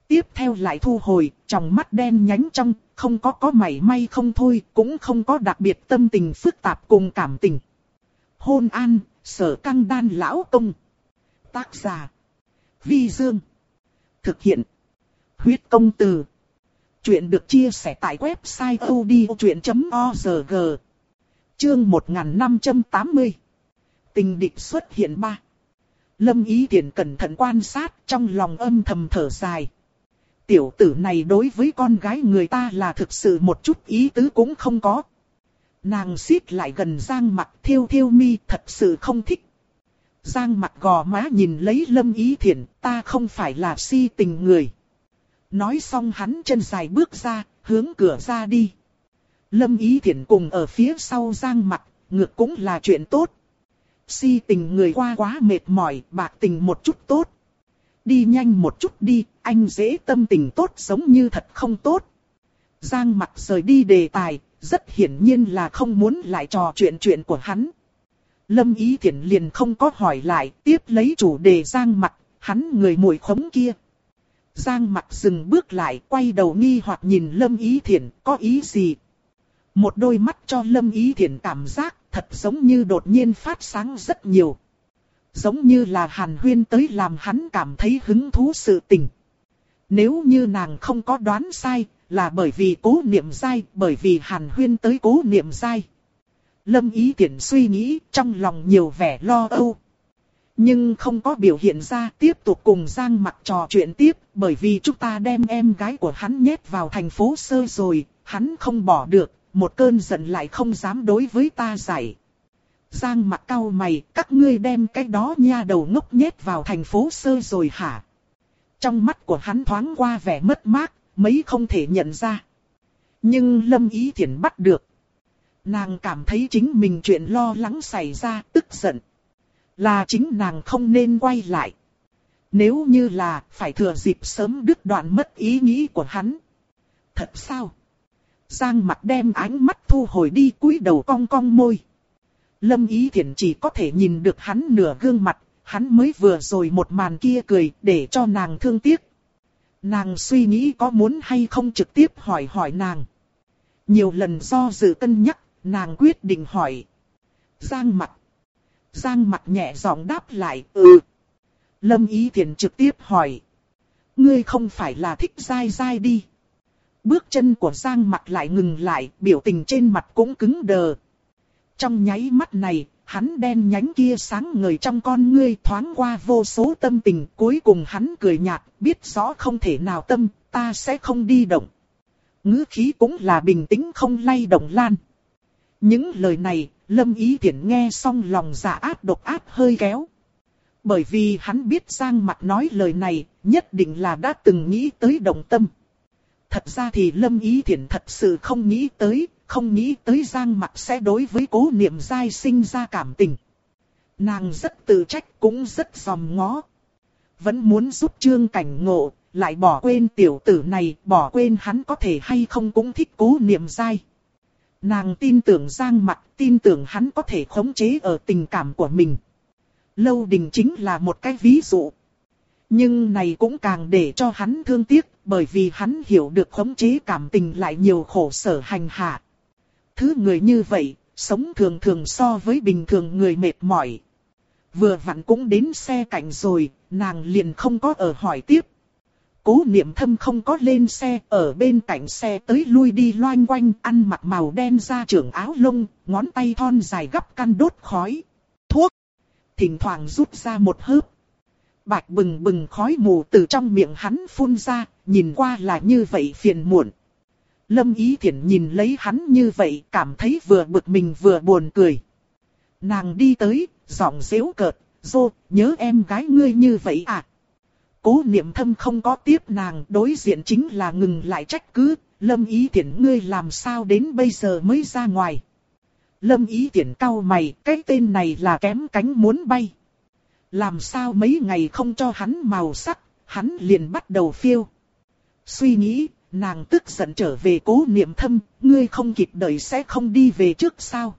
Tiếp theo lại thu hồi, trong mắt đen nhánh trong, không có có mảy may không thôi, cũng không có đặc biệt tâm tình phức tạp cùng cảm tình. Hôn an, sở căng đan lão công. Tác giả. Vi Dương. Thực hiện. Huyết công từ. Chuyện được chia sẻ tại website odchuyện.org. Chương 1580. Tình địch xuất hiện ba. Lâm Ý Tiễn cẩn thận quan sát trong lòng âm thầm thở dài. Tiểu tử này đối với con gái người ta là thực sự một chút ý tứ cũng không có. Nàng xít lại gần Giang Mặc, thiêu thiêu mi thật sự không thích. Giang Mặc gò má nhìn lấy Lâm Ý Thiển, ta không phải là si tình người. Nói xong hắn chân dài bước ra, hướng cửa ra đi. Lâm Ý Thiển cùng ở phía sau Giang Mặc, ngược cũng là chuyện tốt. Si tình người qua quá mệt mỏi, bạc tình một chút tốt. Đi nhanh một chút đi, anh dễ tâm tình tốt giống như thật không tốt. Giang mặt rời đi đề tài, rất hiển nhiên là không muốn lại trò chuyện chuyện của hắn. Lâm Ý Thiển liền không có hỏi lại, tiếp lấy chủ đề Giang mặt, hắn người mùi khống kia. Giang mặt dừng bước lại, quay đầu nghi hoặc nhìn Lâm Ý Thiển, có ý gì? Một đôi mắt cho Lâm Ý Thiển cảm giác, thật giống như đột nhiên phát sáng rất nhiều. Giống như là Hàn Huyên tới làm hắn cảm thấy hứng thú sự tình. Nếu như nàng không có đoán sai, là bởi vì cố niệm sai, bởi vì Hàn Huyên tới cố niệm sai. Lâm Ý tiện suy nghĩ, trong lòng nhiều vẻ lo âu. Nhưng không có biểu hiện ra tiếp tục cùng Giang Mặc trò chuyện tiếp, bởi vì chúng ta đem em gái của hắn nhét vào thành phố sơ rồi, hắn không bỏ được, một cơn giận lại không dám đối với ta giải. Giang mặt cau mày, các ngươi đem cái đó nha đầu ngốc nhét vào thành phố sơ rồi hả? Trong mắt của hắn thoáng qua vẻ mất mát, mấy không thể nhận ra. Nhưng Lâm Ý Thiển bắt được. Nàng cảm thấy chính mình chuyện lo lắng xảy ra, tức giận. Là chính nàng không nên quay lại. Nếu như là phải thừa dịp sớm đứt đoạn mất ý nghĩ của hắn. Thật sao? Giang mặt đem ánh mắt thu hồi đi cúi đầu cong cong môi. Lâm Ý Thiển chỉ có thể nhìn được hắn nửa gương mặt, hắn mới vừa rồi một màn kia cười để cho nàng thương tiếc. Nàng suy nghĩ có muốn hay không trực tiếp hỏi hỏi nàng. Nhiều lần do dự cân nhắc, nàng quyết định hỏi. Giang mặt. Giang mặt nhẹ giọng đáp lại, ừ. Lâm Ý Thiển trực tiếp hỏi. Ngươi không phải là thích dai dai đi. Bước chân của Giang mặt lại ngừng lại, biểu tình trên mặt cũng cứng đờ. Trong nháy mắt này, hắn đen nhánh kia sáng ngời trong con ngươi thoáng qua vô số tâm tình. Cuối cùng hắn cười nhạt, biết rõ không thể nào tâm, ta sẽ không đi động. ngữ khí cũng là bình tĩnh không lay động lan. Những lời này, Lâm Ý Thiển nghe xong lòng giả ác độc áp hơi kéo. Bởi vì hắn biết Giang Mặt nói lời này, nhất định là đã từng nghĩ tới động tâm. Thật ra thì Lâm Ý Thiển thật sự không nghĩ tới, không nghĩ tới Giang mặc sẽ đối với cố niệm dai sinh ra cảm tình. Nàng rất tự trách cũng rất dòm ngó. Vẫn muốn giúp Trương Cảnh Ngộ, lại bỏ quên tiểu tử này, bỏ quên hắn có thể hay không cũng thích cố niệm dai. Nàng tin tưởng Giang mặc tin tưởng hắn có thể khống chế ở tình cảm của mình. Lâu Đình chính là một cái ví dụ. Nhưng này cũng càng để cho hắn thương tiếc, bởi vì hắn hiểu được khống chế cảm tình lại nhiều khổ sở hành hạ. Thứ người như vậy, sống thường thường so với bình thường người mệt mỏi. Vừa vặn cũng đến xe cảnh rồi, nàng liền không có ở hỏi tiếp. Cố niệm thâm không có lên xe, ở bên cạnh xe tới lui đi loanh quanh, ăn mặc màu đen da trưởng áo lông, ngón tay thon dài gấp căn đốt khói. Thuốc! Thỉnh thoảng rút ra một hớp. Bạch bừng bừng khói mù từ trong miệng hắn phun ra, nhìn qua là như vậy phiền muộn. Lâm Ý Thiển nhìn lấy hắn như vậy, cảm thấy vừa bực mình vừa buồn cười. Nàng đi tới, giọng dễu cợt, dô, nhớ em gái ngươi như vậy à? Cố niệm thâm không có tiếp nàng, đối diện chính là ngừng lại trách cứ, Lâm Ý Thiển ngươi làm sao đến bây giờ mới ra ngoài. Lâm Ý Thiển cau mày, cái tên này là kém cánh muốn bay. Làm sao mấy ngày không cho hắn màu sắc, hắn liền bắt đầu phiêu. Suy nghĩ, nàng tức giận trở về cố niệm thâm, ngươi không kịp đợi sẽ không đi về trước sao.